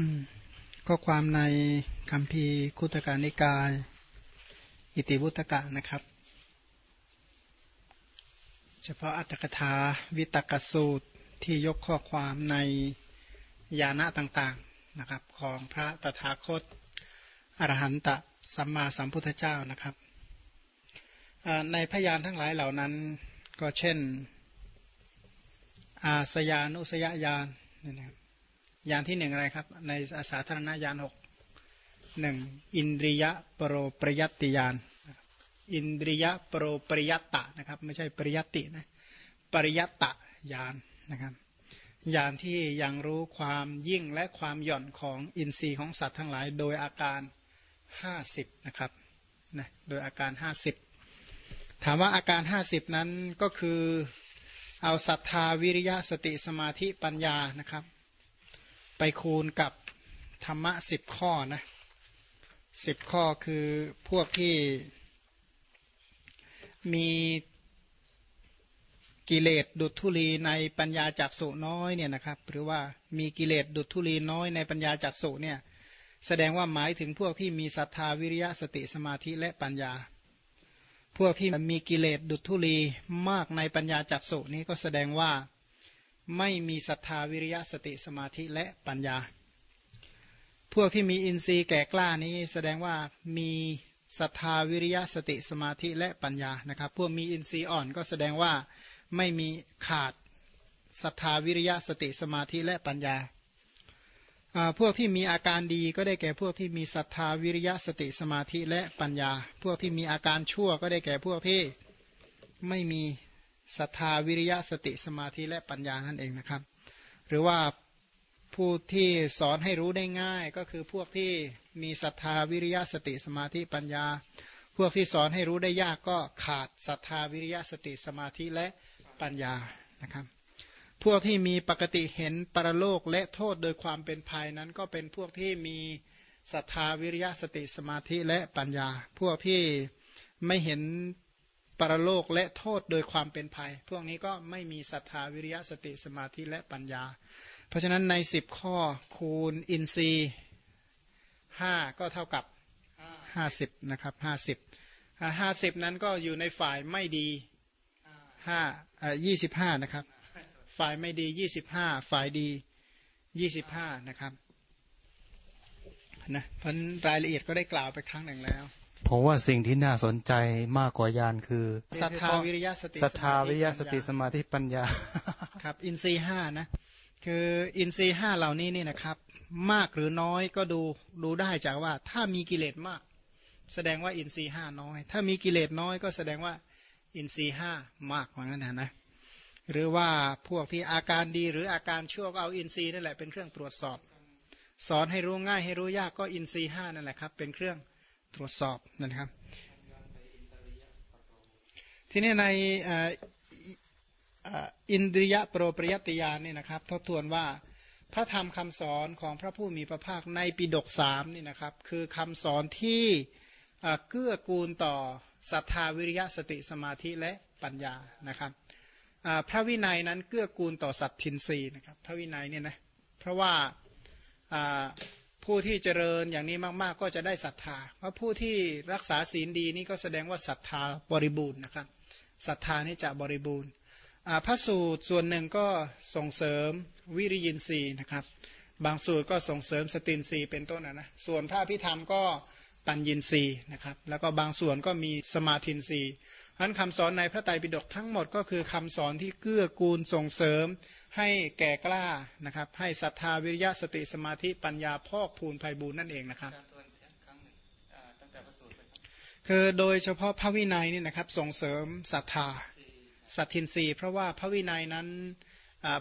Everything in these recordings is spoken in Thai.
อืมก็ความในคำพีคุตการนิกาย อิติวุตกะนะครับ เฉพาะอัตถกถาวิตกสูตรที่ยกข้อความในยานะต่างๆนะครับ ของพระตถาคต อรหันตสัมมาสัมพุทธเจ้านะครับ ในพยานทั้งหลายเหล่านั้นก็เช่น อาสยานุสยญาณนี่นะครับ ยานที่หนึ่งอะไรครับ ในสาธารณญาณหกหนึ่งอินทรียะปรปริยัติยานอินทรียะปรปริยัตตะนะครับ ไม่ใช่ปริยัตินะปริยัตตะยานนะครับยานที่ยังรู้ความยิ่งและความหย่อนของอินทรีย์ของสัตว์ทั้งหลาย โดยอาการ 50นะครับนะโดยอาการ 50 ถามว่าอาการ 50 นั้นก็คือเอาศรัทธาวิริยะสติสมาธิปัญญานะครับ ไปคูณกับธรรมะสิบข้อนะสิบข้อคือพวกที่มีกิเลสดุจทุลีในปัญญาจักสุน้อยเนี่ยนะครับ หรือว่ามีกิเลสดุจทุลีน้อยในปัญญาจักสุเนี่ย แสดงว่าหมายถึงพวกที่มีศรัทธาวิริยะสติสมาธิและปัญญา พวกที่มีกิเลสดุจทุลีมากในปัญญาจักสุนี้ก็แสดงว่า ไม่มีศรัทธาวิริยะสติสมาธิและปัญญา พวกที่มีอินทรีย์แก่กล้านี้แสดงว่ามีศรัทธาวิริยะสติสมาธิและปัญญานะครับ พวกมีอินทรีย์อ่อนก็แสดงว่าไม่มีขาดศรัทธาวิริยะสติสมาธิและปัญญา พวกที่มีอาการดีก็ได้แก่พวกที่มีศรัทธาวิริยะสติสมาธิและปัญญา พวกที่มีอาการชั่วก็ได้แก่พวกที่ไม่มี ศรัทธาวิริยะสติสมาธิและปัญญานั่นเองนะครับ หรือว่าผู้ที่สอนให้รู้ได้ง่ายก็คือพวกที่มีศรัทธาวิริยะสติสมาธิปัญญา พวกที่สอนให้รู้ได้ยากก็ขาดศรัทธาวิริยะสติสมาธิและปัญญานะครับ พวกที่มีปกติเห็นปรโลกและโทษโดยความเป็นภัยนั้นก็เป็นพวกที่มีศรัทธาวิริยะสติสมาธิและปัญญา พวกที่ไม่เห็น ปรโลกและโทษโดยความเป็นภัย พวกนี้ก็ไม่มีศรัทธาวิริยะสติสมาธิและปัญญา เพราะฉะนั้นในสิบข้อคูณอินทรีย์ห้าก็เท่ากับห้าสิบนะครับห้าสิบห้าสิบนั้นก็อยู่ในฝ่ายไม่ดีห้ายี่สิบห้านะครับ ฝ่ายไม่ดียี่สิบห้าฝ่ายดียี่สิบห้านะครับนะเพราะรายละเอียดก็ได้กล่าวไปครั้งหนึ่งแล้ว ผมว่าสิ่งที่น่าสนใจมากกว่ายานคือศรัทธาวิริยะสติศรัทธาวิริยะสติสมาธิปัญญาครับ อินทรีห้านะ คืออินทรีห้าเหล่านี้นี่นะครับ มากหรือน้อยก็ดูดูได้จากว่า ถ้ามีกิเลสมาก แสดงว่าอินทรีห้าน้อย ถ้ามีกิเลสน้อยก็แสดงว่าอินทรีห้ามากว่างั้นนะหรือว่าพวกที่อาการดีหรืออาการชั่วก็เอาอินทรีย์นั่นแหละเป็นเครื่องตรวจสอบ สอนให้รู้ง่ายให้รู้ยากก็อินทรีห้านั่นแหละครับ เป็นเครื่อง ตรวจสอบนะครับ ทีนี้ในอินทรียโปรปริยติยานนี่นะครับ ทบทวนว่าพระธรรมคำสอนของพระผู้มีพระภาคในปิดกสามนี่นะครับ คือคำสอนที่เกื้อกูลต่อศรัทธาวิริยะสติสมาธิและปัญญานะครับพระวินัยนั้นเกื้อกูลต่อสัตทินรีนะครับ พระวินัยเนี่ยนะเพราะว่า ผู้ที่เจริญอย่างนี้มาก ๆ ก็จะได้ศรัทธาเพราะผู้ที่รักษาศีลดีนี่ก็แสดงว่าศรัทธาบริบูรณ์นะครับศรัทธานี่จะบริบูรณ์พระสูตรส่วนหนึ่งก็ส่งเสริมวิริยินทรีย์นะครับ บางสูตรก็ส่งเสริมสตินทรีย์เป็นต้นนะนะส่วนพระพิธรรมก็ปัญญินทรีย์นะครับ แล้วก็บางส่วนก็มีสมาธินทรีย์อันคำสอนในพระไตรปิฎกทั้งหมดก็คือคำสอนที่เกื้อกูลส่งเสริม ให้แก่กล้านะครับ ให้ศรัทธาวิริยะสติสมาธิปัญญาพอกพูนภัยบูรนั่นเองนะครับคือโดยเฉพาะพระวินัยนี่นะครับส่งเสริมศรัทธาสัตทินรีเพราะว่าพระวินัยนั้น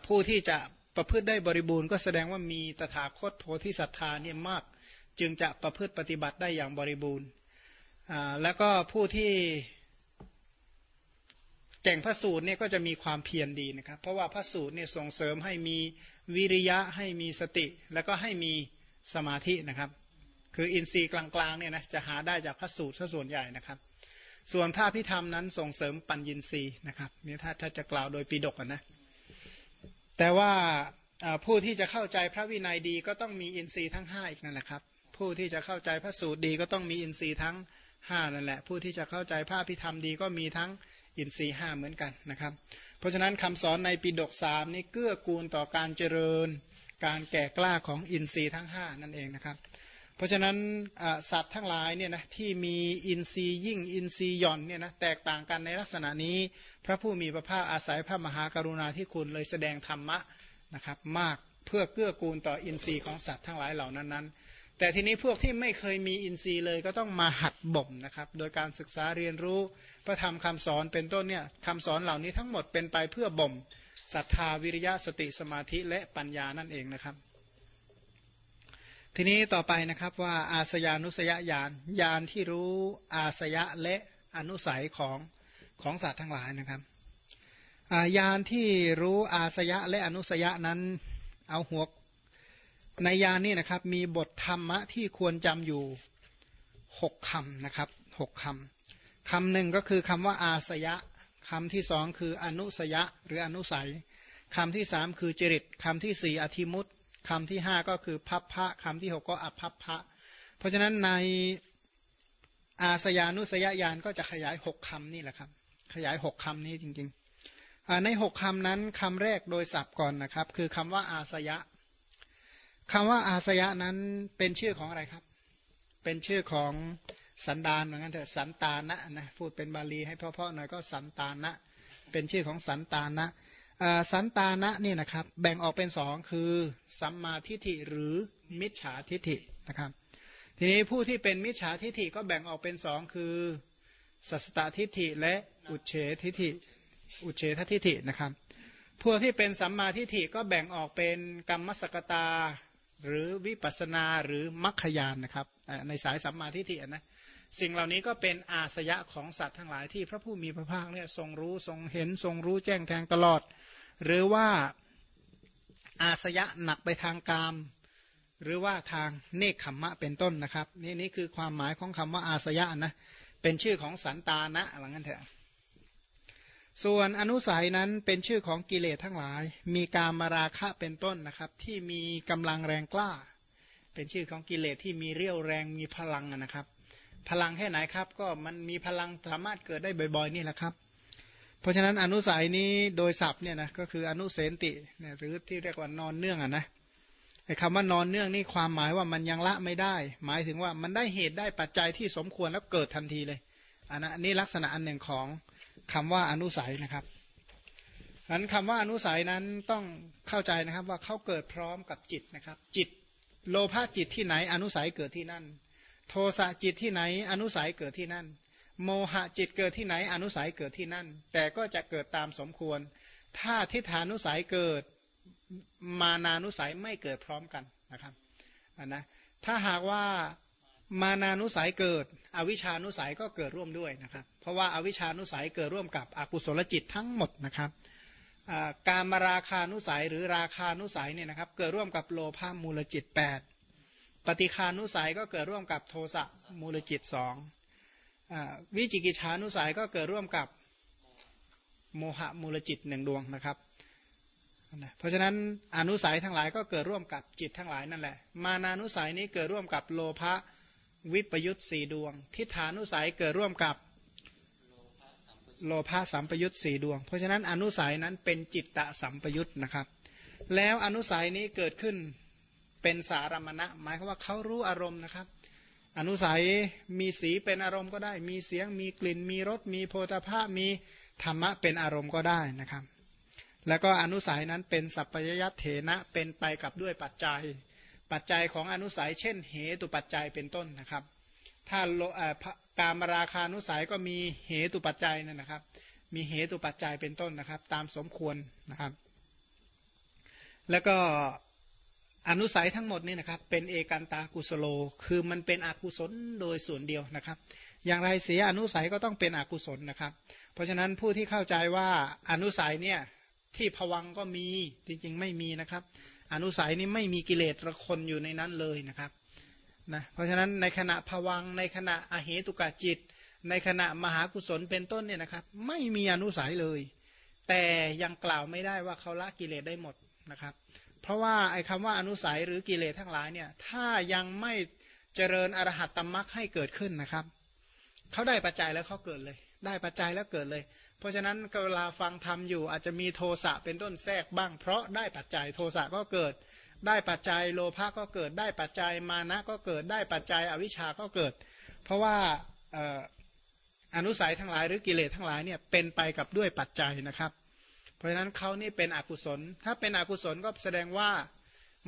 ผู้ที่จะประพฤติได้บริบูรณ์ก็แสดงว่ามีตถาคตโพธิศรัทธาเนี่ยมาก จึงจะประพฤติปฏิบัติได้อย่างบริบูรณ์แล้วก็ผู้ที่แก่งพระสูตรเนี่ยก็จะมีความเพียรดีนะครับ เพราะว่าพระสูตรเนี่ยส่งเสริมให้มีวิริยะให้มีสติ แล้วก็ให้มีสมาธินะครับ คืออินทรีย์กลางๆเนี่ยนะจะหาได้จากพระสูตรซะส่วนใหญ่นะครับ ส่วนพระพิธรรมนั้นส่งเสริมปัญญินทรีย์นะครับนี่ถ้าถ้าจะกล่าวโดยปีดกนะแต่ว่าผู้ที่จะเข้าใจพระวินัยดีก็ต้องมีอินทรีย์ทั้ง5อีกนั่นแหละครับผู้ที่จะเข้าใจพระสูตรดีก็ต้องมีอินทรีย์ทั้ง5นั่นแหละ ผู้ที่จะเข้าใจพระพิธรรมดีก็มีทั้ง อินทรีย์5เหมือนกันนะครับ เพราะฉะนั้นคำสอนในปิดกสามนี้เกื้อกูลต่อการเจริญ การแก่กล้าของอินทรีย์ทั้ง 5 นั่นเองนะครับ เพราะฉะนั้นสัตว์ทั้งหลายเนี่ยนะที่มีอินทรีย์ยิ่งอินทรีย์หย่อนเนี่ยนะแตกต่างกันในลักษณะนี้ พระผู้มีพระภาคอาศัยพระมหากรุณาธิคุณเลยแสดงธรรมะนะครับมากเพื่อเกื้อกูลต่ออินทรีย์ของสัตว์ทั้งหลายเหล่านั้นนั้นแต่ทีนี้พวกที่ไม่เคยมีอินทรีย์เลยก็ต้องมาหัดบ่มนะครับ โดยการศึกษาเรียนรู้ พระธรรมคำสอนเป็นต้นเนี่ยคำสอนเหล่านี้ทั้งหมดเป็นไปเพื่อบ่มศรัทธาวิริยะสติสมาธิและปัญญานั่นเองนะครับ ทีนี้ต่อไปนะครับว่าอาสยานุสยญาณญาณที่รู้อาสยะและอนุสัยของของสัตว์ทั้งหลายนะครับญาณที่รู้อาสยะและอนุสยะนั้นเอาหัวในญาณนี้นะครับมีบทธรรมะที่ควรจำอยู่หกคำนะครับหกคำ คำหนึ่งก็คือคำว่าอาสยะคำที่สองคืออนุสยะหรืออนุสัยคำที่สามคือจริตคำที่สี่อธิมุตคำที่ห้าก็คือพัพพะคำที่หกก็อภัพพะ เพราะฉะนั้นในอาสยานุสยญาณก็จะขยายหกคำนี่แหละครับ ขยายหกคำนี้จริงๆ ในหกคำนั้นคำแรกโดยศัพท์ก่อนนะครับ คือคำว่าอาสยะคำว่าอาสยะนั้นเป็นชื่อของอะไรครับ เป็นชื่อของ สันดานเหมือนกันเถอะสันตานะนะพูดเป็นบาลีให้เพาะๆหน่อยก็สันตานะ เป็นชื่อของสันตานะสันตานะนี่นะครับ แบ่งออกเป็นสองคือสัมมาทิฏฐิหรือมิจฉาทิฏฐินะครับ ทีนี้ผู้ที่เป็นมิจฉาทิฏฐิก็แบ่งออกเป็นสองคือสัสตทิฏฐิและอุเฉทิฏฐิอุเฉททิฏฐินะครับ พวกที่เป็นสัมมาทิฏฐิก็แบ่งออกเป็นกรรมสกตา หรือวิปัสนาหรือมัคคยานนะครับในสายสัมมาทิฏฐินะสิ่งเหล่านี้ก็เป็นอาสยะของสัตว์ทั้งหลายที่พระผู้มีพระภาคเนี่ยทรงรู้ทรงเห็นทรงรู้แจ้งแทงตลอด หรือว่าอาสยะหนักไปทางกาม หรือว่าทางเนคขมมะเป็นต้นนะครับ นี่นี่คือความหมายของคำว่าอาสยะนะเป็นชื่อของสันตานะอะไรงั้นเถอะ ส่วนอนุสัยนั้นเป็นชื่อของกิเลสทั้งหลาย มีการมาราคะเป็นต้นนะครับ ที่มีกำลังแรงกล้า เป็นชื่อของกิเลสที่มีเรี่ยวแรงมีพลังนะครับ พลังแค่ไหนครับ ก็มันมีพลังสามารถเกิดได้บ่อยๆนี่แหละครับ เพราะฉะนั้นอนุสัยนี้โดยศัพท์เนี่ยนะก็คืออนุเสนติเนี่ยหรือที่เรียกว่านอนเนื่องอะนะไอ้คำว่านอนเนื่องนี่ความหมายว่ามันยังละไม่ได้ หมายถึงว่ามันได้เหตุได้ปัจจัยที่สมควรแล้วเกิดทันทีเลยอันนี้ลักษณะอันหนึ่งของ คำว่าอนุสัยนะครับอันคำว่าอนุสัยนั้นต้องเข้าใจนะครับว่าเขาเกิดพร้อมกับจิตนะครับ จิตโลภะจิตที่ไหนอนุสัยเกิดที่นั่น โทสะจิตที่ไหนอนุสัยเกิดที่นั่น โมหะจิตเกิดที่ไหนอนุสัยเกิดที่นั่น แต่ก็จะเกิดตามสมควร ถ้าทิฏฐานุสัยเกิดมานานุสัยไม่เกิดพร้อมกันนะครับนนะถ้าหากว่า มานานุสัยเกิด อวิชานุสัยก็เกิดร่วมด้วยนะครับ เพราะว่าอาวิชานุสัยเกิดร่วมกับอกุศลจิตทั้งหมดนะครับการมาราคานุสัยหรือราคานุสัยเนี่ยนะครับเกิดร่วมกับโลภามูลจิต 8 ปฏิคานุสัยก็เกิดร่วมกับโทสะมูลจิตสองวิจิกิจานุสัยก็เกิดร่วมกับโมหะมูลจิตหนึ่งดวงนะครับเพราะฉะนั้นอนุสัยทั้งหลายก็เกิดร่วมกับจิตทั้งหลายนั่นแหละ มานานุสัยนี้เกิดร่วมกับโลภะ วิปยุตสี่ดวง ทิฏฐานุสัยเกิดร่วมกับโลภะสัมปยุตสี่ดวง เพราะฉะนั้นอนุสัยนั้นเป็นจิตตะสัมปยุตนะครับ แล้วอนุสัยนี้เกิดขึ้นเป็นสารมณะ หมายความว่าเขารู้อารมณ์นะครับ อนุสัยมีสีเป็นอารมณ์ก็ได้ มีเสียง มีกลิ่น มีรส มีโพธาภามีธรรมะเป็นอารมณ์ก็ได้นะครับ แล้วก็อนุสัยนั้นเป็นสัพพยยัตเถนะเป็นไปกับด้วยปัจจัย ปัจจัยของอนุสัย เช่น เหตุปัจจัยเป็นต้นนะครับ ถ้าการมราคานุสัยก็มีเหตุปัจจัยนั่นนะครับ มีเหตุปัจจัยเป็นต้นนะครับ ตามสมควรนะครับ แล้วก็อนุสัยทั้งหมดนี่นะครับ เป็นเอกันตากุสโล คือมันเป็นอกุศลโดยส่วนเดียวนะครับ อย่างไรเสียอนุสัยก็ต้องเป็นอกุศลนะครับ เพราะฉะนั้นผู้ที่เข้าใจว่าอนุสัยเนี่ยที่ผวังก็มีจริงๆไม่มีนะครับ อนุสัยนี้ไม่มีกิเลสระคนอยู่ในนั้นเลยนะครับนะเพราะฉะนั้นในขณะผวังในขณะอเหตุกะจิต ในขณะมหากุศลเป็นต้นเนี่ยนะครับ ไม่มีอนุสัยเลย แต่ยังกล่าวไม่ได้ว่าเขาละกิเลสได้หมดนะครับ เพราะว่าไอ้คำว่าอนุสัยหรือกิเลสทั้งหลายเนี่ยถ้ายังไม่เจริญอรหัตตมรักให้เกิดขึ้นนะครับเขาได้ปัจจัยแล้วเขาเกิดเลย ได้ปัจจัยแล้วเกิดเลย เพราะฉะนั้นเวลาฟังธรรมอยู่ อาจจะมีโทสะเป็นต้นแทรกบ้าง เพราะได้ปัจจัยโทสะก็เกิด ได้ปัจจัยโลภะก็เกิด ได้ปัจจัยมานะก็เกิด ได้ปัจจัยอวิชชาก็เกิด เพราะว่าอนุสัยทั้งหลายหรือกิเลสทั้งหลายเนี่ยเป็นไปกับด้วยปัจจัยนะครับ เพราะฉะนั้นเขานี่เป็นอกุศล ถ้าเป็นอกุศลก็แสดงว่า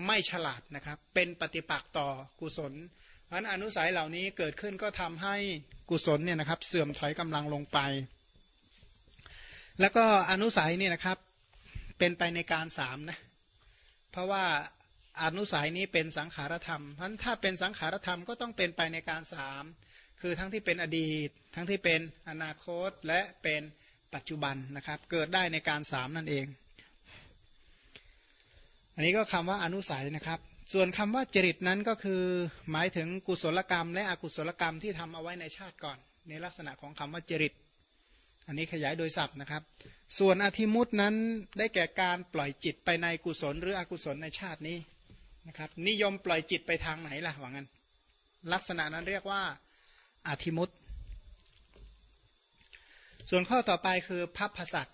ไม่ฉลาดนะครับ เป็นปฏิปักษ์ต่อกุศล พราะนั้นอนุสัยเหล่านี้เกิดขึ้นก็ทำให้กุศลเนี่ยนะครับเสื่อมถอยกำลังลงไป แล้วก็อนุสัยเนี่ยนะครับเป็นไปในการสามนะเพราะว่าอนุสัยนี้เป็นสังขารธรรมเพราะถ้าเป็นสังขารธรรมก็ต้องเป็นไปในการสามคือทั้งที่เป็นอดีต ทั้งที่เป็นอนาคตและเป็นปัจจุบันนะครับเกิดได้ในการสามนั่นเอง อันนี้ก็คำว่าอนุสัยนะครับ ส่วนคำว่าจริตนั้นก็คือหมายถึงกุศลกรรม และอกุศลกรรมที่ทำเอาไว้ในชาติก่อน ในลักษณะของคำว่าจริต อันนี้ขยายโดยศัพท์นะครับ ส่วนอธิมุตนั้นได้แก่การปล่อยจิตไปในกุศลหรืออกุศลในชาตินี้นะครับนิยมปล่อยจิตไปทางไหนล่ะว่างั้น ลักษณะนั้นเรียกว่าอธิมุตส่วนข้อต่อไปคือพัพพสัต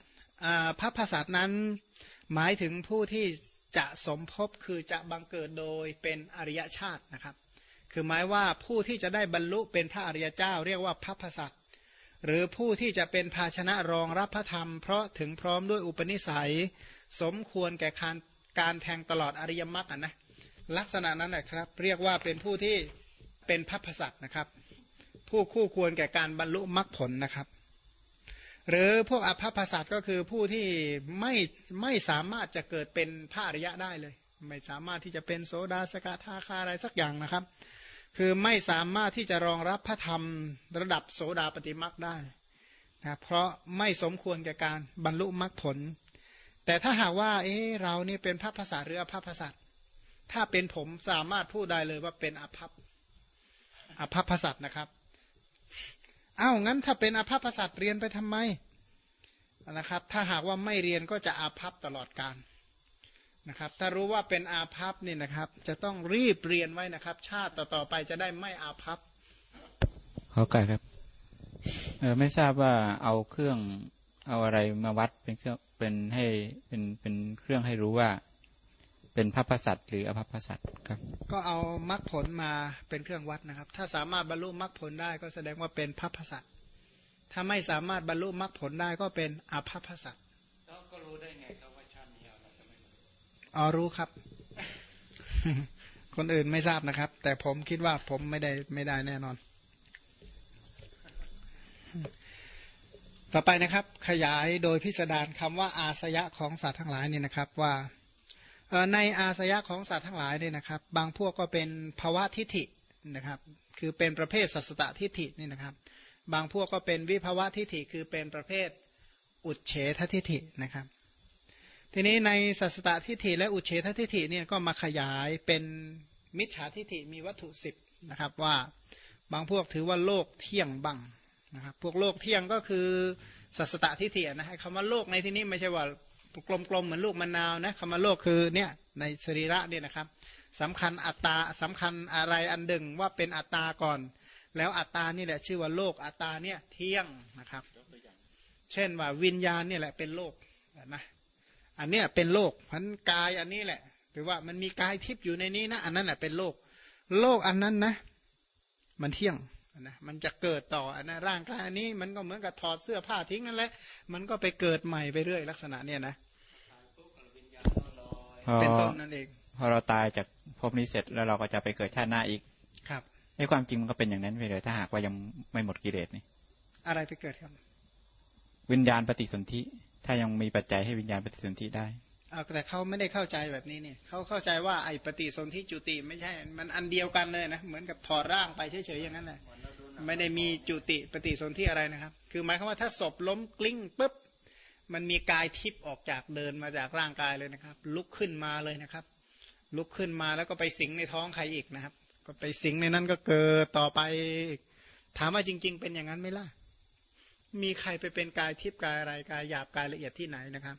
พัพพสัตนั้นหมายถึงผู้ที่ จะสมภพคือจะบังเกิดโดยเป็นอริยชาตินะครับ คือหมายว่าผู้ที่จะได้บรรลุเป็นพระอริยเจ้า เรียกว่าพัพพสัตหรือผู้ที่จะเป็นภาชนะรองรับพระธรรม เพราะถึงพร้อมด้วยอุปนิสัย สมควรแก่การการแทงตลอดอริยมรรคนะลักษณะนั้นแหละครับ เรียกว่าเป็นผู้ที่เป็นพัพพสัตนะครับ ผู้คู่ควรแก่การบรรลุมรรคผลนะครับ หรือพวกอภพสัตก็คือผู้ที่ไม่ไม่สามารถจะเกิดเป็นพระอริยะได้เลย ไม่สามารถที่จะเป็นโสดาสกทาคาอะไรสักอย่างนะครับ คือไม่สามารถที่จะรองรับพระธรรมระดับโสดาปฏิมรรคได้นะเพราะไม่สมควรแก่การบรรลุมรรคผล แต่ถ้าหากว่าเอ๊เรานี่เป็นพระภาษาหรืออภพสัตถ้าเป็นผมสามารถพูดได้เลยว่าเป็นอภพอภพสัตนะครับ อ้าวงั้นถ้าเป็นอาภัพสัตว์เรียนไปทำไมนะครับ ถ้าหากว่าไม่เรียนก็จะอาภัพตลอดการนะครับ ถ้ารู้ว่าเป็นอาภัพนี่นะครับ จะต้องรีบเรียนไว้นะครับ ชาติต่อๆไปจะได้ไม่อาภัพขอไก่ครับเออไม่ทราบว่าเอาเครื่องเอาอะไรมาวัดเป็นเครื่องเป็นให้เป็นเป็นเครื่องให้รู้ว่า เป็นพระพสัตหรืออภพสัตครับ ก็เอามรรคผลมาเป็นเครื่องวัดนะครับ ถ้าสามารถบรรลุมรรคผลได้ก็แสดงว่าเป็นพระพสัตถ้าไม่สามารถบรรลุมรรคผลได้ก็เป็นอภพสัตก็รู้ได้ไงครับว่าชาตินี้เราจะไม่อ๋อรู้ครับ คนอื่นไม่ทราบนะครับ แต่ผมคิดว่าผมไม่ได้ไม่ได้แน่นอน ต่อไปนะครับ ขยายโดยพิสดารคำว่าอาสยะของสัตว์ทั้งหลายนี่นะครับว่า ในอาสยะของสัตว์ทั้งหลายเนี่ยนะครับ บางพวกก็เป็นภาวะทิฏฐินะครับ คือเป็นประเภทสัสตทิฏฐินี่นะครับ บางพวกก็เป็นวิภาวะทิฏฐิคือเป็นประเภทอุดเฉททิฏฐินะครับ ทีนี้ในสัสตทิฏฐิและอุเฉททิฏฐิเนี่ยก็มาขยายเป็นมิจฉาทิฏฐิมีวัตถุสิบนะครับว่าบางพวกถือว่าโลกเที่ยงบังนะครับพวกโลกเที่ยงก็คือสัสตทิฏฐินะคำว่าโลกในที่นี้ไม่ใช่ว่า กลมๆเหมือนลูกมะนาวนะคำว่าโลกคือเนี่ยในสรีระเนี่ยนะครับสำคัญอัตตาสำคัญอะไรอันดึงว่าเป็นอัตตาก่อน แล้วอัตตานี่แหละชื่อว่าโลกอัตตาเนี่ยเที่ยงนะครับ เช่นว่าวิญญาณเนี่ยแหละเป็นโลกนะอันเนี้ยเป็นโลกพันกายอันนี้แหละ หรือว่ามันมีกายทิพย์อยู่ในนี้นะ อันนั้นแหละเป็นโลก โลกอันนั้นนะ มันเที่ยง นะมันจะเกิดต่ออันนะร่างกายอันนี้มันก็เหมือนกับถอดเสื้อผ้าทิ้งนั่นแหละ มันก็ไปเกิดใหม่ไปเรื่อยลักษณะเนี่ยนะเป็นต้นนั่นเองพอเราตายจากภพนี้เสร็จแล้วเราก็จะไปเกิดชาติหน้าอีกครับในความจริงมันก็เป็นอย่างนั้นไปเลยถ้าหากว่ายังไม่หมดกิเลสนี่อะไรไปเกิดครับ วิญญาณปฏิสนธิถ้ายังมีปัจจัยให้วิญญาณปฏิสนธิได้ แต่เขาไม่ได้เข้าใจแบบนี้เนี่ยเขาเข้าใจว่าไอ้ปฏิสนธิจุติไม่ใช่ มันอันเดียวกันเลยนะ เหมือนกับถอดร่างไปเฉยๆอย่างนั้นแหละไม่ได้มีจุติปฏิสนธิอะไรนะครับ คือหมายความว่าถ้าศพล้มกลิ้งปุ๊บมันมีกายทิพย์ออกจากเดินมาจากร่างกายเลยนะครับ ลุกขึ้นมาเลยนะครับ ลุกขึ้นมาแล้วก็ไปสิงในท้องใครอีกนะครับ ก็ไปสิงในนั้นก็เกิดต่อไปถามว่าจริง ๆ เป็นอย่างนั้นไหมล่ะมีใครไปเป็นกายทิพย์กายอะไรกายหยาบกายละเอียดที่ไหนนะครับ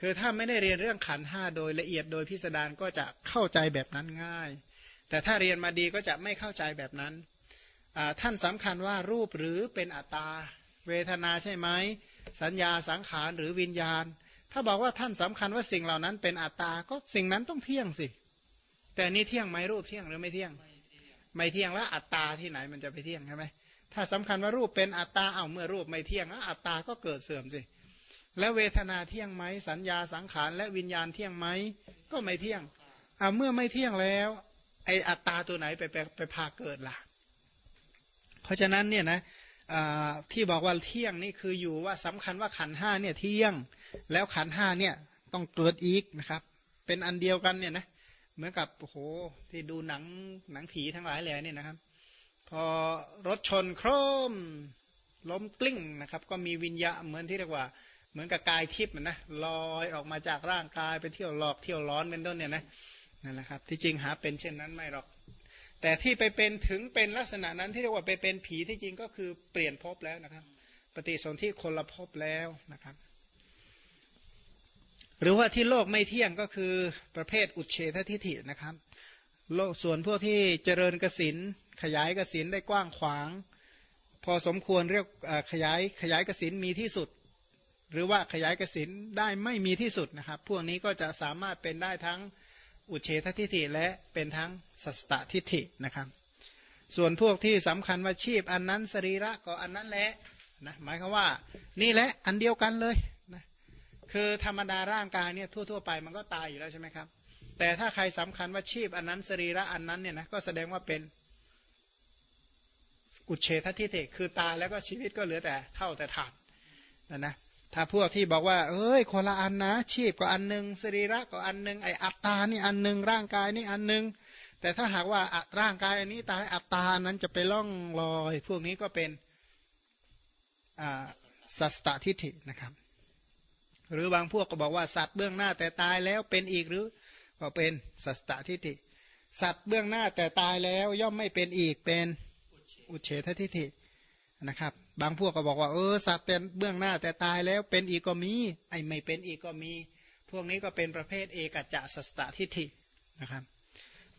คือถ้าไม่ได้เรียนเรื่องขันห้าโดยละเอียดโดยพิสดารก็จะเข้าใจแบบนั้นง่าย แต่ถ้าเรียนมาดีก็จะไม่เข้าใจแบบนั้น ท่านสำคัญว่ารูปหรือเป็นอัตตา เวทนาใช่ไหมสัญญาสังขารหรือวิญญาณ ถ้าบอกว่าท่านสำคัญว่าสิ่งเหล่านั้นเป็นอัตตาก็สิ่งนั้นต้องเที่ยงสิ แต่นี่เที่ยงไหมรูปเที่ยงหรือไม่เที่ยง ไม่เที่ยงแล้วอัตตาที่ไหนมันจะไปเที่ยงใช่ไหมถ้าสำคัญว่ารูปเป็นอัตตาเอาเมื่อรูปไม่เที่ยงอัตตาก็เกิดเสื่อมสิ แล้วเวทนาเที่ยงไหมสัญญาสังขารและวิญญาณเที่ยงไหมก็ไม่เที่ยงเอาเมื่อไม่เที่ยงแล้วไออัตตาตัวไหนไปไปไปพาเกิดล่ะ เพราะฉะนั้นเนี่ยนะที่บอกว่าเที่ยงนี่คืออยู่ว่าสำคัญว่าขันห้าเนี่ยเที่ยง แล้วขันห้าเนี่ยต้องเกิดอีกนะครับ เป็นอันเดียวกันเนี่ยนะเหมือนกับโอ้โหที่ดูหนังหนังผีทั้งหลายแหล่เนี่ยนะครับ พอรถชนโครมล้มกลิ้งนะครับ ก็มีวิญญาเหมือนที่เรียกว่า เหมือนกับกายทิพย์นะลอยออกมาจากร่างกายไปเที่ยวหลอกเที่ยวร้อนเป็นต้นเนี่ยนะนั่นแหละครับ ที่จริงหาเป็นเช่นนั้นไม่หรอก แต่ที่ไปเป็นถึงเป็นลักษณะนั้นที่เรียกว่าไปเป็นผีที่จริงก็คือเปลี่ยนภพแล้วนะครับ ปฏิสนธิคนละภพแล้วนะครับ หรือว่าที่โลกไม่เที่ยงก็คือประเภทอุเฉททิฏฐินะครับ โลกส่วนพวกที่เจริญกสินขยายกสินได้กว้างขวาง พอสมควรเรียกขยายขยายกสินมีที่สุด หรือว่าขยายกสินได้ไม่มีที่สุดนะครับ พวกนี้ก็จะสามารถเป็นได้ทั้งอุเฉททิฏฐิและเป็นทั้งสัสตทิฏฐินะครับ ส่วนพวกที่สำคัญว่าชีพอันนั้นสรีระก็อันนั้นแหละนะหมายความว่านี่แหละอันเดียวกันเลยนะคือธรรมดาร่างกายเนี่ยทั่ว ๆ ไปมันก็ตายอยู่แล้วใช่ไหมครับ แต่ถ้าใครสำคัญว่าชีพอันนั้นสรีระอันนั้นเนี่ยนะก็แสดงว่าเป็นอุเฉททิฏฐิคือตายแล้วก็ชีวิตก็เหลือแต่เท่าแต่ถาดนะนะ ถ้าพวกที่บอกว่า เอ้ยคนละอันนะชีพก็อันหนึ่งสรีระก็อันหนึ่งไออัตตานี่อันหนึ่งร่างกายนี่อันหนึ่งแต่ถ้าหากว่าร่างกายอันนี้ตายอัตตานั้นจะไปล่องลอย พวกนี้ก็เป็นสัสตทิฏฐินะครับ หรือบางพวกก็บอกว่าสัตว์เบื้องหน้าแต่ตายแล้วเป็นอีกหรือก็เป็นสัสตทิฏฐิสัตว์เบื้องหน้าแต่ตายแล้วย่อมไม่เป็นอีกเป็นอุเฉททิฏฐินะครับ บางพวกก็บอกว่าเออสัตว์เป็นเบื้องหน้าแต่ตายแล้วเป็นอีกก็มี ไอ้ไม่เป็นอีกก็มี พวกนี้ก็เป็นประเภทเอกจัสสตทิฏฐินะครับ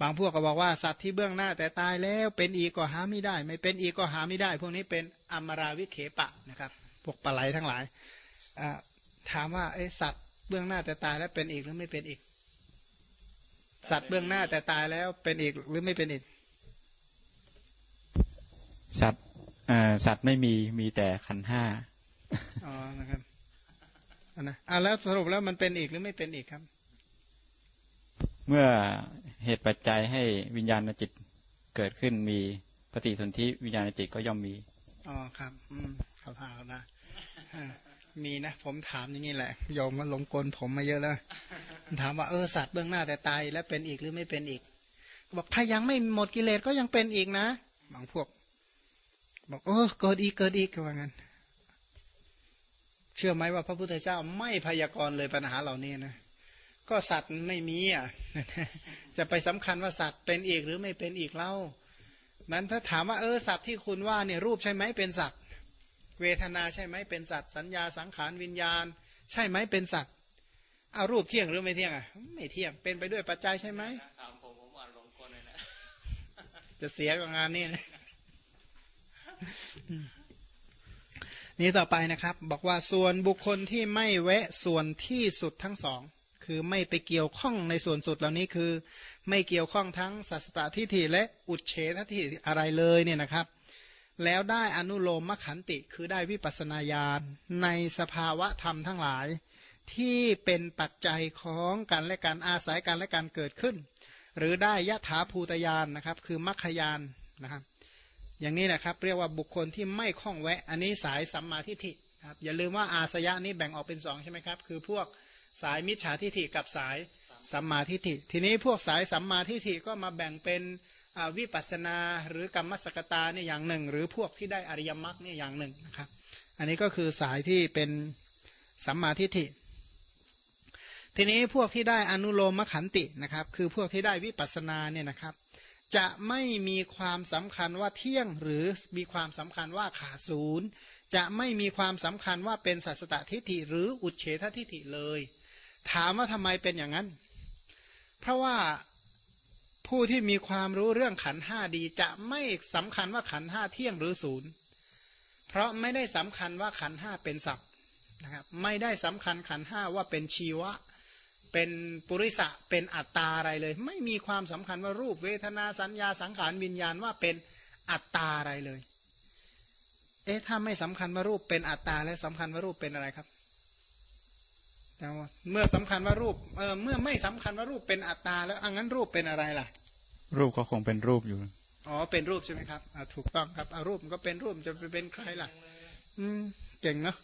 บางพวกก็บอกว่าสัตว์ที่เบื้องหน้าแต่ตายแล้วเป็นอีกก็หาไม่ได้ ไม่เป็นอีกก็หาไม่ได้ พวกนี้เป็นอมราวิเขปะนะครับ พวกปลาไหลทั้งหลายถามว่าไอ้สัตว์เบื้องหน้าแต่ตายแล้วเป็นอีกหรือไม่เป็นอีก สัตว์เบื้องหน้าแต่ตายแล้วเป็นอีกหรือไม่เป็นอีกสัตว์ สัตว์ไม่มีมีแต่ขันห้าอ๋อนะครับอันนะอ่าแล้วสรุปแล้วมันเป็นอีกหรือไม่เป็นอีกครับ เมื่อเหตุปัจจัยให้วิญญาณจิตเกิดขึ้นมีปฏิสนธิวิญญาณจิตก็ย่อมมีอ๋อครับ อืมข่าวานะมีนะผมถามอย่างนี้แหละโยมมาลงกลผมมาเยอะแล้วถามว่าเออสัตว์เบื้องหน้าแต่ตายแล้วเป็นอีกหรือไม่เป็นอีกบอกถ้ายังไม่หมดกิเลสก็ยังเป็นอีกนะบางพวก บอกเออเกิดอีกเกิดอีกว่างั้น เชื่อไหมว่าพระพุทธเจ้าไม่พยากรณ์เลยปัญหาเหล่านี้นะก็สัตว์ไม่มีอะจะไปสำคัญว่าสัตว์เป็นอีกหรือไม่เป็นอีกเล่านั้นถ้าถามว่าเออสัตว์ที่คุณว่าเนี่ยรูปใช่ไหมเป็นสัตว์ เวทนาใช่ไหมเป็นสัตว์ สัญญาสังขารวิญญาณ ใช่ไหมเป็นสัตว์เอารูปเที่ยงหรือไม่เที่ยงอะไม่เที่ยงเป็นไปด้วยปัจจัยใช่ไหมถามผมผมอ่านลงคนเลยนะจะเสียกับงานนี่นะ นี่ต่อไปนะครับ บอกว่าส่วนบุคคลที่ไม่แวะส่วนที่สุดทั้งสอง คือไม่ไปเกี่ยวข้องในส่วนสุดเหล่านี้คือ ไม่เกี่ยวข้องทั้งสัสตทิฏฐิและอุดเฉททิฏฐิอะไรเลยเนี่ยนะครับ แล้วได้อนุโลมมขันติคือได้วิปัสนาญาณในสภาวะธรรมทั้งหลาย ที่เป็นปัจจัยของกันและการอาศัยกันและการเกิดขึ้น หรือได้ยะถาภูตยานนะครับ คือมัคคยานนะครับ อย่างนี้นะครับ เรียกว่าบุคคลที่ไม่คล้องแวะ อันนี้สายสัมมาทิฏฐิครับอย่าลืมว่าอาสยะนี้แบ่งออกเป็นสองใช่ไหมครับ คือพวกสายมิจฉาทิฏฐิกับสายสัมมาทิฏฐิ ทีนี้พวกสายสัมมาทิฏฐิก็มาแบ่งเป็นวิปัสนาหรือกรรมสกตาเนี่ยอย่างหนึ่ง หรือพวกที่ได้อริยมรรคเนี่ยอย่างหนึ่งนะครับ อันนี้ก็คือสายที่เป็นสัมมาทิฏฐิ ทีนี้พวกที่ได้อนุโลมมขันตินะครับ คือพวกที่ได้วิปัสนาเนี่ยนะครับ จะไม่มีความสำคัญว่าเที่ยงหรือมีความสำคัญว่าขาดศูนย์จะไม่มีความสำคัญว่าเป็นสัสตตทิฏฐิหรืออุเฉททิฏฐิเลย ถามว่าทำไมเป็นอย่างนั้น เพราะว่าผู้ที่มีความรู้เรื่องขันห้าดี จะไม่สำคัญว่าขันห้าเที่ยงหรือศูนย์เพราะไม่ได้สำคัญว่าขันห้าเป็นศัพท์นะครับไม่ได้สำคัญขันห้าว่าเป็นชีวะ เป็นปุริสะเป็นอัตตาอะไรเลย ไม่มีความสำคัญว่ารูปเวทนาสัญญาสังขารวิญญาณว่าเป็นอัตตาอะไรเลย เอ๊ะถ้าไม่สำคัญว่ารูปเป็นอัตตาและสำคัญว่ารูปเป็นอะไรครับแต่ว่าเมื่อสำคัญว่ารูปเออเมื่อไม่สำคัญว่ารูปเป็นอัตตาแล้วอังั้นรูปเป็นอะไรล่ะ รูปก็คงเป็นรูปอยู่อ๋อเป็นรูปใช่ไหมครับอ่าถูกต้องครับอารูปมันก็เป็นรูปจะไปเป็นใครล่ะ อืมเก่งเนาะ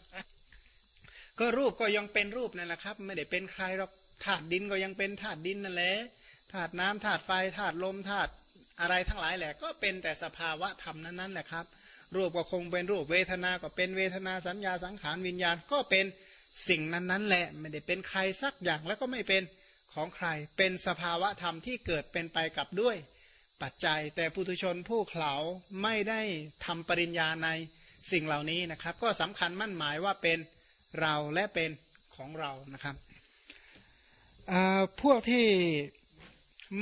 ก็รูปก็ยังเป็นรูปนั่นแหละครับ ไม่ได้เป็นใครหรอก ธาตุดินก็ยังเป็นธาตุดินนั่นแหละธาตุน้ำธาตุไฟธาตุลมธาตุอะไรทั้งหลายแหละ ก็เป็นแต่สภาวะธรรมนั้นๆแหละครับ รูปก็คงเป็นรูปเวทนาก็เป็นเวทนาสัญญาสังขารวิญญาณก็เป็นสิ่งนั้นๆแหละไม่ได้เป็นใครสักอย่างแล้วก็ไม่เป็นของใคร เป็นสภาวะธรรมที่เกิดเป็นไปกับด้วย ปัจจัยแต่ปุถุชนผู้เขาไม่ได้ทำปริญญาในสิ่งเหล่านี้นะครับ ก็สำคัญมั่นหมายว่าเป็นเราและเป็นของเรานะครับ พวกที่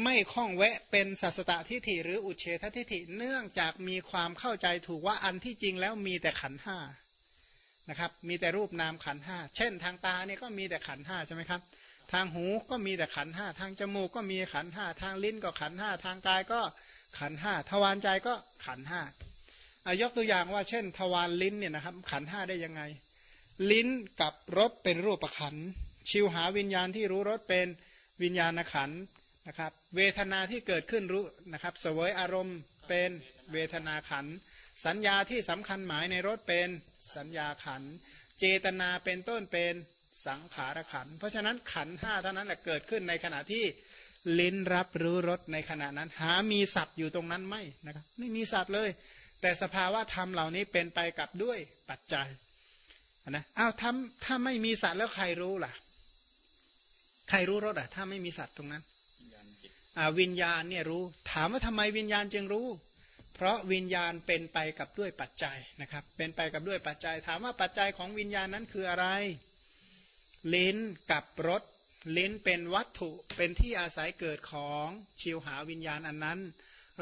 ไม่คล้องแวะเป็นสัสตทิฏฐิหรืออุเฉททิฏฐิเนื่องจากมีความเข้าใจถูกว่าอันที่จริงแล้วมีแต่ขันห้านะครับมีแต่รูปนามขันห้าเช่น ทางตาเนี่ยก็มีแต่ขันห้าใช่ไหมครับทางหูก็มีแต่ขันห้าทางจมูกก็มีขันห้าทางลิ้นก็ขันห้าทางกายก็ขันห้าทวารใจก็ขันห้ายกตัวอย่างว่าเช่น ทวารลิ้นเนี่ยนะครับขันห้าได้ยังไง ลิ้นกับรสเป็นรูปขัน ชิวหาวิญญาณที่รู้รสเป็นวิญญาณขันนะครับ เวทนาที่เกิดขึ้นรู้นะครับ เสวยอารมณ์เป็นเวทนาขัน สัญญาที่สำคัญหมายในรถเป็นสัญญาขัน เจตนาเป็นต้นเป็นสังขารขัน เพราะฉะนั้นขันห้าเท่านั้นแหละเกิดขึ้นในขณะที่ลิ้นรับรู้รสในขณะนั้น หามีสัตว์อยู่ตรงนั้นไหมนะครับไม่มีสัตว์เลย แต่สภาวะธรรมเหล่านี้เป็นไปกับด้วยปัจจัยนะอ้าวถ้าถ้าไม่มีสัตว์แล้วใครรู้ล่ะ ใครรู้รสอะ ถ้าไม่มีสัตว์ตรงนั้นวิญญาณเนี่ยรู้ ถามว่าทำไมวิญญาณจึงรู้ เพราะวิญญาณเป็นไปกับด้วยปัจจัยนะครับ เป็นไปกับด้วยปัจจัย ถามว่าปัจจัยของวิญญาณนั้นคืออะไร ลิ้นกับรสลิ้นเป็นวัตถุเป็นที่อาศัยเกิดของชิวหาวิญญาณอันนั้น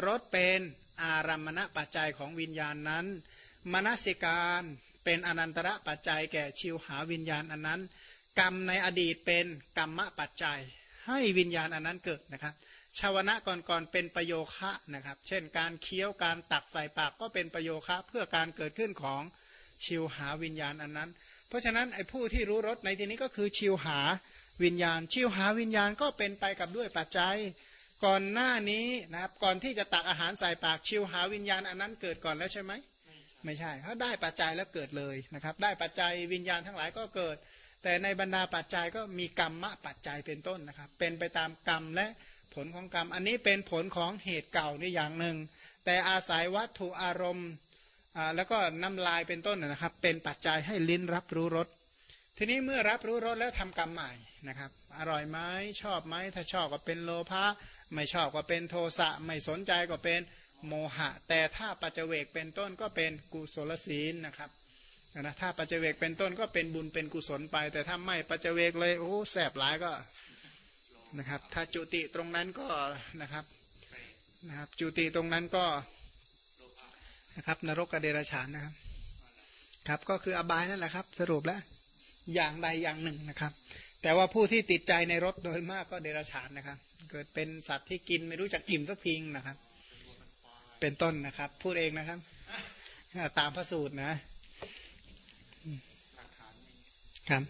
รสเป็นอารมณปัจจัยของวิญญาณนั้น มนสิการเป็นอนันตระปัจจัยแก่ชิวหาวิญญาณอันนั้น กรรมในอดีตเป็นกรรมปัจจัย ให้วิญญาณอันนั้นเกิดนะครับชาวนะก่อนๆเป็นประโยคะนะครับ เช่นการเคี้ยวการตักใส่ปากก็เป็นประโยคะเพื่อการเกิดขึ้นของชิวหาวิญญาณอันนั้น เพราะฉะนั้นไอ้ผู้ที่รู้รสในที่นี้ก็คือชิวหาวิญญาณ ชิวหาวิญญาณก็เป็นไปกับด้วยปัจจัย ก่อนหน้านี้นะครับก่อนที่จะตักอาหารใส่ปากชิวหาวิญญาณอันนั้นเกิดก่อนแล้วใช่ไหมไม่ใช่เขาได้ปัจจัยแล้วเกิดเลยนะครับ ได้ปัจจัยวิญญาณทั้งหลายก็เกิด แต่ในบรรดาปัจจัยก็มีกรรมะปัจจัยเป็นต้นนะครับ เป็นไปตามกรรมและผลของกรรม อันนี้เป็นผลของเหตุเก่านี่อย่างหนึ่ง แต่อาศัยวัตถุอารมณ์แล้วก็น้ำลายเป็นต้นนะครับ เป็นปัจจัยให้ลิ้นรับรู้รสทีนี้เมื่อรับรู้รสแล้วทำกรรมใหม่นะครับ อร่อยไหมชอบไหมถ้าชอบก็เป็นโลภะไม่ชอบก็เป็นโทสะไม่สนใจก็เป็นโมหะ แต่ถ้าปัจเจเวกเป็นต้นก็เป็นกุศลศีลนะครับ นะถ้าปัจเจเวกเป็นต้นก็เป็นบุญเป็นกุศลไป แต่ถ้าไม่ปัจเจเวกเลยโอ้แสบหลายก็นะครับ ถ้าจุติตรงนั้นก็นะครับนะครับ จุติตรงนั้นก็นะครับนรกกระเดรฉานนะครับ ครับก็คืออบายนั่นแหละครับ สรุปแล้วอย่างใดอย่างหนึ่งนะครับ แต่ว่าผู้ที่ติดใจในรถโดยมากก็เดรฉานนะครับ เกิดเป็นสัตว์ที่กินไม่รู้จักอิ่มสักพิงนะครับ เป็นต้นนะครับ พูดเองนะครับ ตามพระสูตรนะ ครับ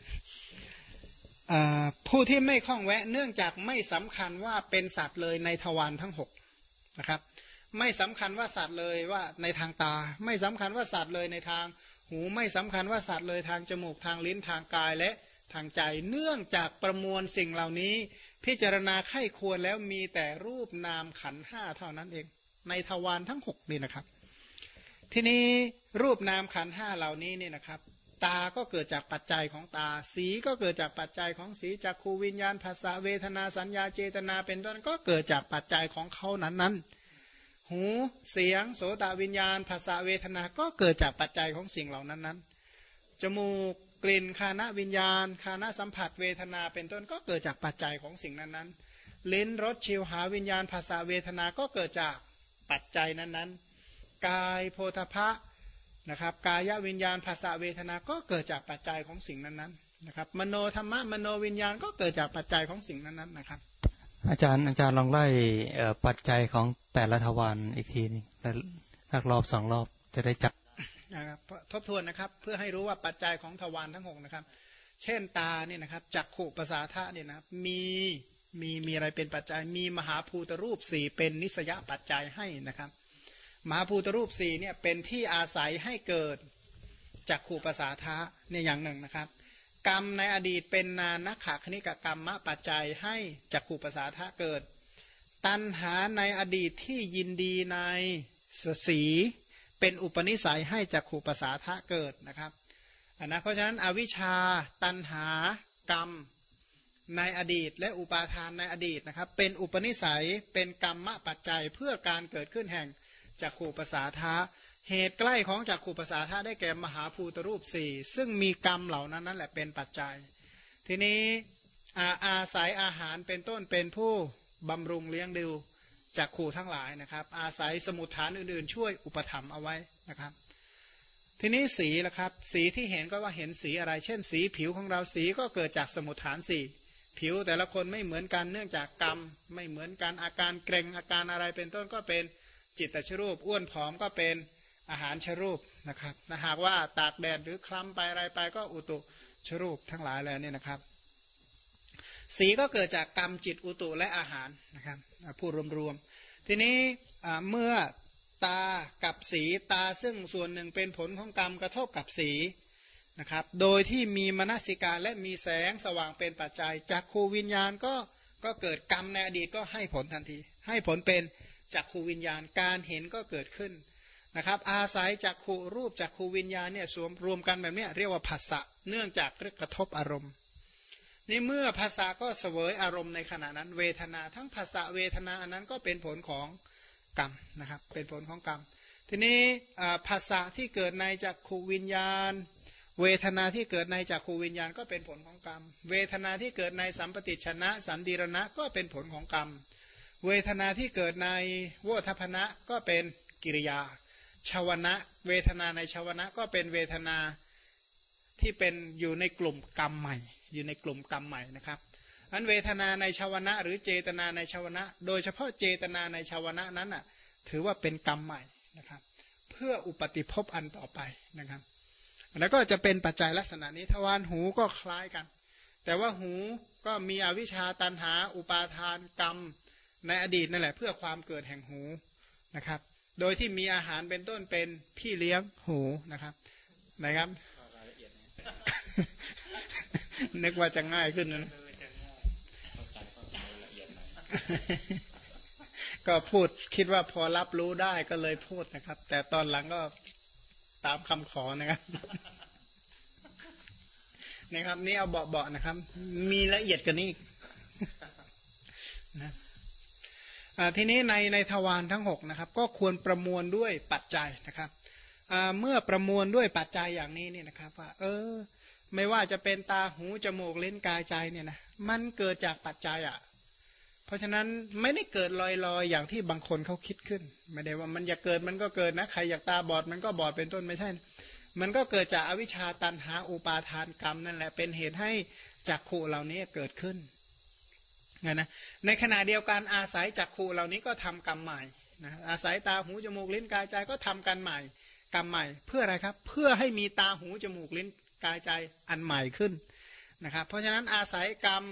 ผู้ที่ไม่คล้องแวะ เนื่องจากไม่สำคัญว่าเป็นสัตว์เลยในทวารทั้งหกนะครับ ไม่สำคัญว่าสัตว์เลยว่าในทางตา ไม่สำคัญว่าสัตว์เลยในทางหูไม่สำคัญว่าสัตว์เลยทางจมูกทางลิ้นทางกายและทางใจ เนื่องจากประมวลสิ่งเหล่านี้ พิจารณาไข้ควรแล้วมีแต่รูปนามขันห้าเท่านั้นเอง ในทวารทั้งหกนี่นะครับ ทีนี้รูปนามขันห้าเหล่านี้นี่นะครับ ตาก็เกิดจากปัจจัยของตา สีก็เกิดจากปัจจัยของสีจากคูวิญญาณภาษาเวทนาสัญญาเจตนาเป็นต้นก็เกิดจากปัจจัยของเขานั้นนั้นหูเสียงโสตวิญญาณภาษาเวทนาก็เกิดจากปัจจัยของสิ่งเหล่านั้นนั้นจมูกกลิ่นคานะวิญญาณคานะสัมผัสเวทนาเป็นต้นก็เกิดจากปัจจัยของสิ่งนั้นนั้นลิ้นรสชิวหาวิญญาณภาษาเวทนาก็เกิดจากปัจจัยนั้นนั้นกายโพธพะ นะครับกายวิญญาณภาษาเวทนาก็เกิดจากปัจจัยของสิ่งนั้นนั้นนะครับ มโนธรรมะมโนวิญญาณก็เกิดจากปัจจัยของสิ่งนั้นนั้นนะครับ อาจารย์อาจารย์ลองไล่ปัจจัยของแต่ละทวารอีกทีนึงสักรอบสองรอบจะได้จับนะครับทบทวนนะครับเพื่อให้รู้ว่าปัจจัยของทวารทั้งหกนะครับ เช่นตาเนี่ยนะครับจักขุภาษาธาเนี่ยนะครับมีมีมีอะไรเป็นปัจจัย มีมหาภูตรูปสี่เป็นนิสยปัจจัยให้นะครับ มหาภูตรูปสี่เนี่ยเป็นที่อาศัยให้เกิดจักขู่ภาษาทะเนี่ยอย่างหนึ่งนะครับ กรรมในอดีตเป็นนานักขาคณิกกรรมมะปัจจัยให้จักขู่ภาษาทะเกิด ตัณหาในอดีตที่ยินดีในสีเป็นอุปนิสัยให้จักขู่ภาษาทะเกิดนะครับอันนะเพราะฉะนั้นอวิชชาตัณหากรรมในอดีต และอุปาทานในอดีตนะครับ เป็นอุปนิสัยเป็นกรรมมะปัจจัยเพื่อการเกิดขึ้นแห่ง จักขู่ภาษาทะเหตุใกล้ของจักขู่ภาษาทะได้แก่มหาภูตรูปสี่ซึ่งมีกรรมเหล่านั้นนั่นแหละเป็นปัจจัย ทีนี้อาอาศัยอาหารเป็นต้นเป็นผู้บำรุงเลี้ยงดูจักขู่ทั้งหลายนะครับ อาศัยสมุทฐานอื่นๆ ช่วยอุปถัมภ์เอาไว้นะครับ ทีนี้สีละครับ สีที่เห็นก็ว่าเห็นสีอะไร เช่น สีผิวของเราสีก็เกิดจากสมุทฐานสี่ผิวแต่ละคนไม่เหมือนกันเนื่องจากกรรมไม่เหมือนกันอาการเกร็งอาการอะไรเป็นต้นก็เป็น จิตตชรูป อ้วนผอมก็เป็นอาหารชรูปนะครับหากว่าตากแดดหรือคล้ำไปอะไรไปก็อุตุชรูปทั้งหลายแล้วเนี่ยนะครับ สีก็เกิดจากกรรมจิตอุตุและอาหารนะครับพูดรวมๆทีนี้เมื่อตากับสีตาซึ่งส่วนหนึ่งเป็นผลของกรรมกระทบกับสีนะครับ โดยที่มีมนสิการและมีแสงสว่างเป็นปัจจัยจากคูวิญญาณก็ก็เกิดกรรมในอดีตก็ให้ผลทันที ให้ผลเป็น จากคูวิญญาณ การเห็นก็เกิดขึ้นนะครับ อาศัยจากคูรูปจากคูวิญญาณเนี่ยสวมรวมกันแบบนี้เรียกว่าภาษะเนื่องจากกระทบอารมณ์นี่เมื่อภาษาก็เสวยอารมณ์ในขณะนั้น เวทนาทั้งภาษาเวทนาอันนั้นก็เป็นผลของกรรมนะครับ เป็นผลของกรรม ทีนี้ภาษาที่เกิดในจากขูวิญญาณ เวทนาที่เกิดในจักขูวิญญาณก็เป็นผลของกรรม เวทนาที่เกิดในสัมปติชนะ สันติรณะก็เป็นผลของกรรม เวทนาที่เกิดในโวทัพนะก็เป็นกิริยาชาวนะ เวทนาในชาวนะก็เป็นเวทนาที่เป็นอยู่ในกลุ่มกรรมใหม่ อยู่ในกลุ่มกรรมใหม่นะครับอันเวทนาในชาวนะ หรือเจตนาในชาวนะ โดยเฉพาะเจตนาในชาวนะนั้นอะถือว่าเป็นกรรมใหม่นะครับ เพื่ออุปติภพอันต่อไปนะครับ แล้วก็จะเป็นปัจจัยลักษณะนี้ทวารหูก็คล้ายกัน แต่ว่าหูก็มีอวิชชาตันหา อุปาทานกรรม ในอดีตนั่นแหละเพื่อความเกิดแห่งหูนะครับ โดยที่มีอาหารเป็นต้นเป็นพี่เลี้ยงหูนะครับนะครับนึกว่าจะง่ายขึ้นนะก็พูดคิดว่าพอรับรู้ได้ก็เลยพูดนะครับ แต่ตอนหลังก็ตามคำขอนะครับนะครับ นี่เอาเบาๆนะครับ มีละเอียดกันนี้นะ ทีนี้ในในทวารทั้งหกนะครับก็ควรประมวลด้วยปัจจัยนะครับเมื่อประมวลด้วยปัจจัยอย่างนี้เนี่ยนะครับว่าเออไม่ว่าจะเป็นตาหูจมูกเล่นกายใจเนี่ยนะมันเกิดจากปัจจัยอะ เพราะฉะนั้นไม่ได้เกิดลอยๆ อย่างที่บางคนเขาคิดขึ้น ไม่ได้ว่ามันอยากเกิดมันก็เกิดนะใครอยากตาบอดมันก็บอดเป็นต้นไม่ใช่ มันก็เกิดจากอวิชชาตันหาอุปาทานกรรมนั่นแหละเป็นเหตุให้จักขู่เหล่านี้เกิดขึ้น นะในขณะเดียวกันอาศัยจักขูเหล่านี้ก็ทำกรรมใหม่นะอาศัยตาหูจมูกลิ้นกายใจก็ทำกันใหม่ กรรมใหม่ เพื่ออะไรครับ เพื่อให้มีตาหูจมูกลิ้นกายใจอันใหม่ขึ้นนะครับ เพราะฉะนั้นอาศัยกรรม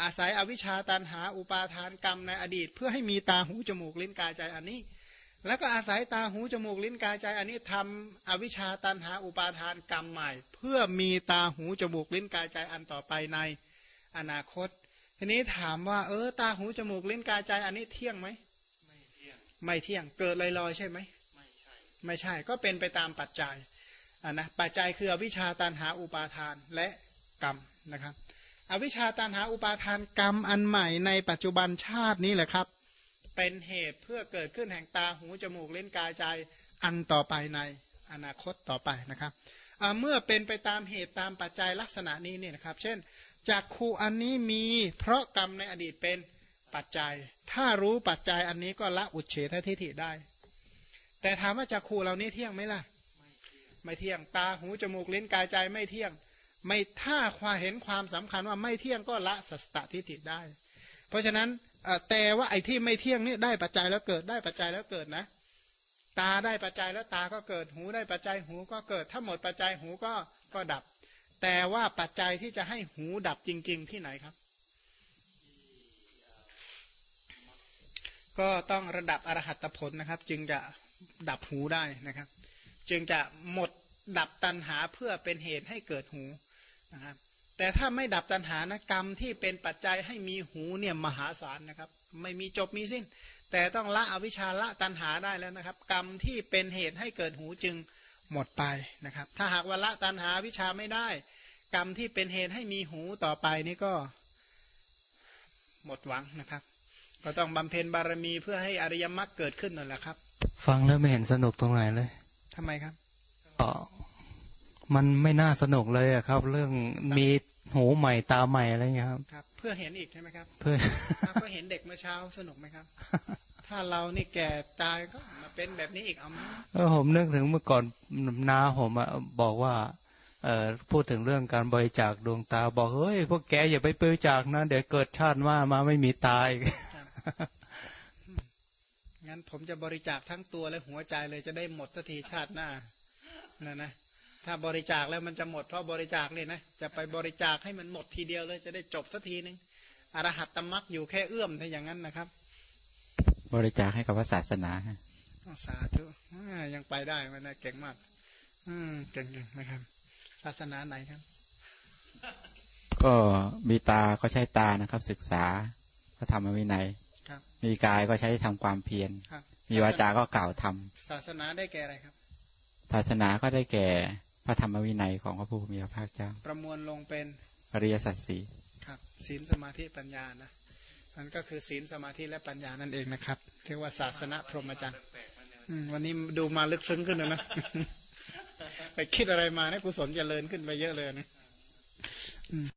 อาศัยอวิชชาตันหาอุปาทานกรรมในอดีต เพื่อให้มีตาหูจมูกลิ้นกายใจอันนี้ แล้วก็อาศัยตาหูจมูกลิ้นกายใจอันนี้ทำอวิชชาตันหาอุปาทานกรรมใหม่ เพื่อมีตาหูจมูกลิ้นกายใจอันต่อไปในอนาคต ทีนี้ถามว่าเออตาหูจมูกลิ้นกายใจอันนี้เที่ยงไหมไม่เที่ยงไม่เที่ยงเกิดลอยๆใช่ไหมไม่ใช่ไม่ใช่ก็เป็นไปตามปัจจัยอ่านะปัจจัยคืออวิชชาตันหาอุปาทานและกรรมนะครับ อวิชชาตันหาอุปาทานกรรมอันใหม่ในปัจจุบันชาตินี้แหละครับ เป็นเหตุเพื่อเกิดขึ้นแห่งตาหูจมูกเล่นกายใจอันต่อไปในอนาคตต่อไปนะครับอ่าเมื่อเป็นไปตามเหตุตามปัจจัยลักษณะนี้เนี่ยนะครับ เช่น จากครูอันนี้มีเพราะกรรมในอดีตเป็นปัจจัย ถ้ารู้ปัจจัยอันนี้ก็ละอุเฉททิฏฐิได้ แต่ถามว่าจากครูเหล่านี้เที่ยงไหมล่ะ ไม่เที่ยงตาหูจมูกลิ้นกายใจไม่เที่ยง ไม่ถ้าความเห็นความสำคัญว่าไม่เที่ยงก็ละสัสตทิฏฐิได้ เพราะฉะนั้นแต่ว่าไอ้ที่ไม่เที่ยงนี่ได้ปัจจัยแล้วเกิดได้ปัจจัยแล้วเกิดนะ ตาได้ปัจจัยแล้วตาก็เกิดหูได้ปัจจัยหูก็เกิด ถ้าหมดปัจจัยหูก็ก็ดับ แต่ว่าปัจจัยที่จะให้หูดับจริง ๆ ที่ไหนครับ ก็ต้องระดับอรหัตผลนะครับ จึงจะดับหูได้นะครับ จึงจะหมดดับตัณหาเพื่อเป็นเหตุให้เกิดหูนะครับแต่ถ้าไม่ดับตัณหานะกรรมที่เป็นปัจจัยให้มีหูเนี่ยมหาศาลนะครับ ไม่มีจบมีสิ้น แต่ต้องละอวิชชาละตัณหาได้แล้วนะครับ กรรมที่เป็นเหตุให้เกิดหูจึง หมดไปนะครับ ถ้าหากว่าละตัณหาวิชาไม่ได้ กรรมที่เป็นเหตุให้มีหูต่อไปนี่ก็หมดหวังนะครับ ก็ต้องบำเพ็ญบารมีเพื่อให้อริยมรรคเกิดขึ้นนั่นแหละครับ ฟังแล้วไม่เห็นสนุกตรงไหนเลยทำไมครับก็มันไม่น่าสนุกเลยอะครับ เรื่องมีหูใหม่ตาใหม่อะไรเงี้ยครับครับเพื่อเห็นอีกใช่ไหมครับ เพื่อถ้าก็เห็นเด็กเมื่อเช้าสนุกไหมครับ ถ้าเรานี่แก่ตายก็มาเป็นแบบนี้อีกเอาไหมเออผมนึกถึงเมื่อก่อนนาผมอะบอกว่าเอ่อพูดถึงเรื่องการบริจาคดวงตา บอกเฮ้ยพวกแกอย่าไปบริจาคนะเดี๋ยวเกิดชาติว่ามาไม่มีตาอีกงั้นผมจะบริจาคทั้งตัวและหัวใจเลยจะได้หมดสักทีชาติหน้านะนะถ้าบริจาคแล้วมันจะหมดเพราะบริจาคเลยนะจะไปบริจาคให้มันหมดทีเดียวเลยจะได้จบสักทีนึงอรหัตตมรักอยู่แค่เอื้อมถ้าอย่างนั้นนะครับ บริจาคให้กับพระศาสนาฮะอ้าวสาธุอ่ายังไปได้มันนะเก่งมาก อืมเก่งๆนะครับ ศาสนาไหนครับ ก็มีตาก็ใช้ตานะครับ ศึกษาพระธรรมวินัยครับมีกายก็ใช้ทำความเพียรครับมีวาจาก็กล่าวทศาสนาได้แก่อะไรครับำศาสนาก็ได้แก่พระธรรมวินัยของพระผู้มีพระภาคเจ้า ประมวลลงเป็นอริยสัจสี่ครับศีลสมาธิปัญญานะ นั่นก็คือศีลสมาธิและปัญญานั่นเองนะครับเรียกว่าศาสนาพรหมจรรย์อืมวันนี้ดูมาลึกซึ้งขึ้นเลยนะไปคิดอะไรมาเนี่ยกุศลเจริญขึ้นไปเยอะเลยนะ